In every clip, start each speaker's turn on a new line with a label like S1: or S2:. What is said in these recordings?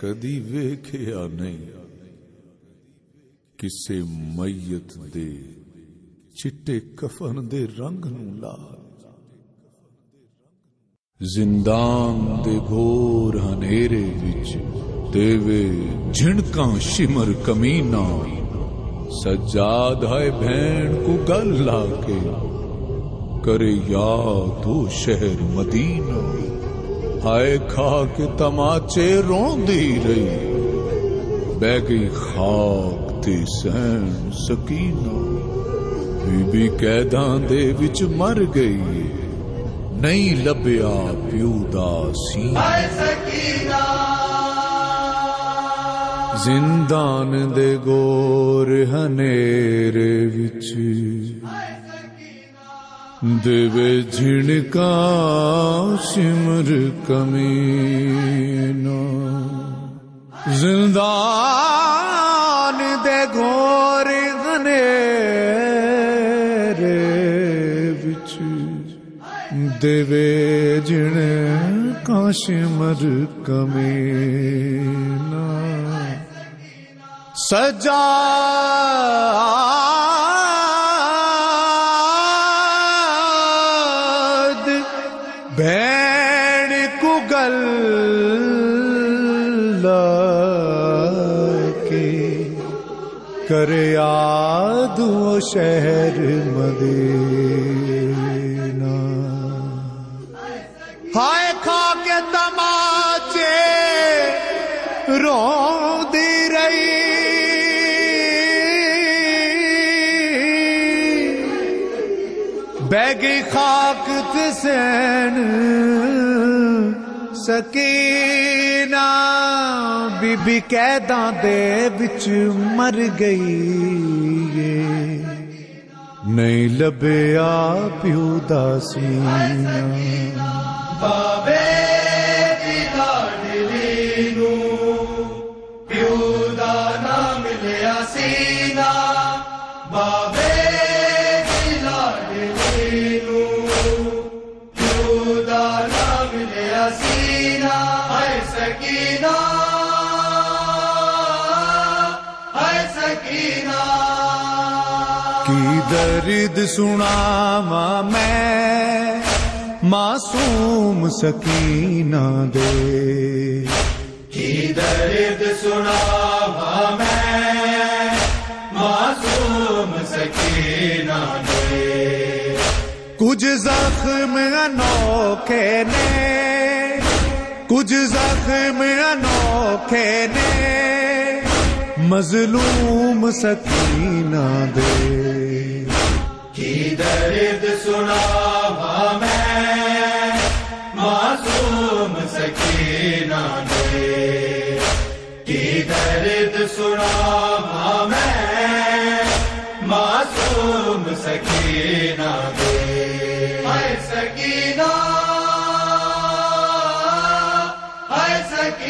S1: کدی ویکھیا نہیں۔ کسے میت دے چٹے کفن دے رنگ نو لال۔ زندان دے گھور ہنیرے وچ دیوے جھنکاں شمر کمینا سجاد ہے بہن کو گل لا کے کرے یاد ہو شہر مدینہ۔ ہائے کھا کے تماچے روندی رہی۔ بہ گئی خاک تے سین سکینہ۔ بی بی قیداں دے وچ مر گئی۔ نہیں لبیا پیو دا سی زندان دے گور ہنیرے دیوے جھڑکا سمر کمینا زندان دے گور ہنیرے وچ دیوے جن کاشمر کمینا سجا کر یاد وہ شہر مدینہ۔ ہائے کھا کے تماچے رو دی رہی۔ بیگی خاک تسین سکینہ بی بی قیداں دے وچ مر گئی نہیں لبیا پیو دا
S2: ہے سکینہ ہے سکینہ۔
S1: کی درد سنا میں معصوم سکینہ دے۔
S2: کی درد سنا میں معصوم سکینہ دے۔
S1: کچھ زخم انوکھے نے کچھ زخم انوکھے نے مظلوم سکینہ دے۔
S2: کی درد سنا میں معصوم سکینہ دے۔ کی درد سنا میں معصوم سکینہ دے۔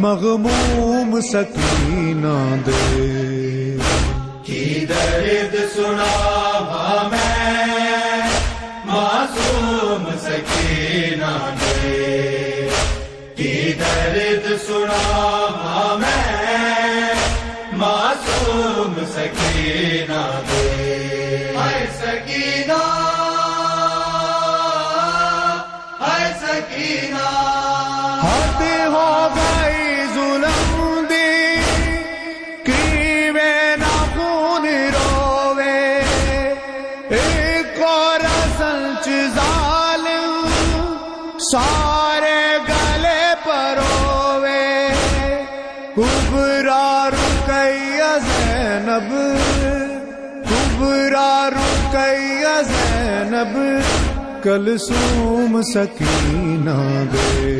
S1: مغموم سکینہ دے۔
S2: کی درد سنا ہاں میں، معصوم سکینہ دے۔ کی درد سنا ہاں میں، معصوم سکینہ دے۔ ہے سکینہ ہے سکینہ۔
S1: سارے گلے پروے کبرا رکیا زینب کبرا رکیا زینب کلثوم سکینہ دے۔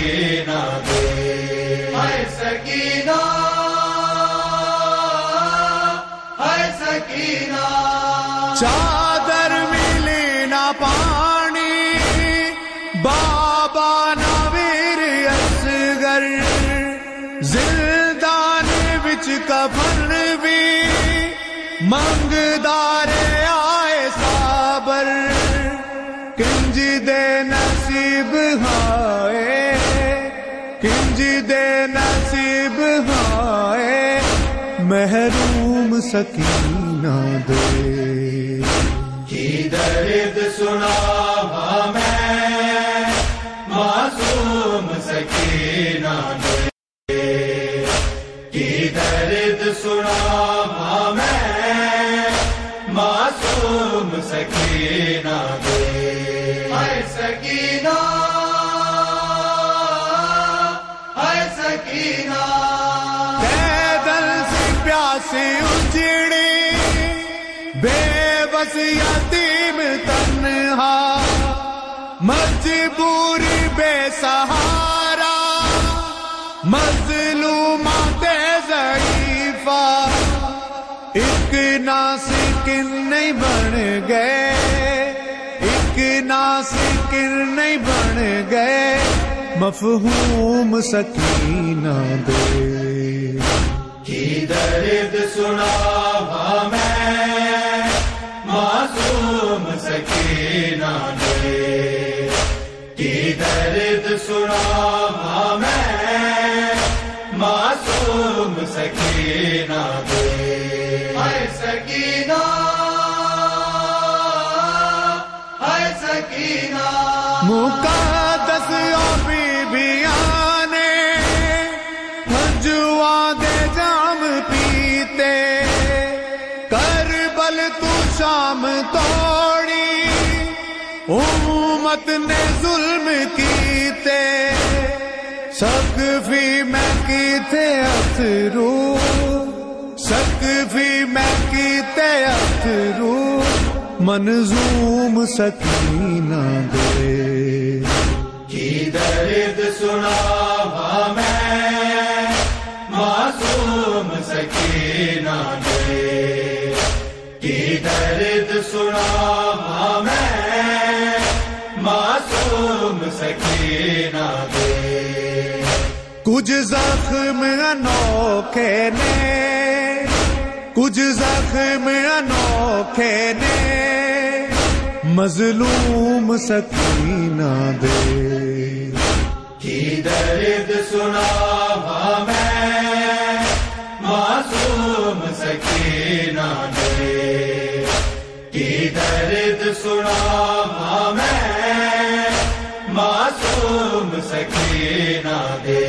S2: سکینہ دے۔ ہے سکینہ۔ ہے سکینہ۔
S1: چادر ملی نہ پانی۔ بابا نویر اصغر۔ زندان بچ کفن بھی۔ منگدار محروم سکینہ دے۔
S2: کی درد سنا ہاں میں، معصوم سکینہ دے۔ کی درد سنا ہاں میں، معصوم سکینہ دے۔ ہے سکینہ!
S1: اجڑی، بے بس یتیم تنہا مجبوری بے سہارا مظلومات ضعیفہ، ایک ناسکن نہیں بن گئے، ایک ناسکن نہیں بن گئے، مفہوم سکینہ دے۔
S2: درد سنا میں معصوم سکینہ دے کی درد سنا میں معصوم سکینہ دے ہے سکینہ ہے سکینہ۔
S1: مقدس امت نے ظلم کیتے سقفی میں کیتے اترو سقفی میں کیتے اترو منظوم سکینہ دے۔
S2: کی درد سنا میں، معصوم سکینہ دے۔ کی درد سنا سکینہ دے۔
S1: کچھ زخم انوکھے نے۔ کچھ زخم انوکھے نے۔ مظلوم سکینہ دے۔
S2: کی درد سنا۔ سکینہ دے۔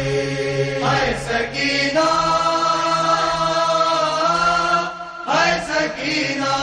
S2: ہے سکینہ۔ ہے سکینہ۔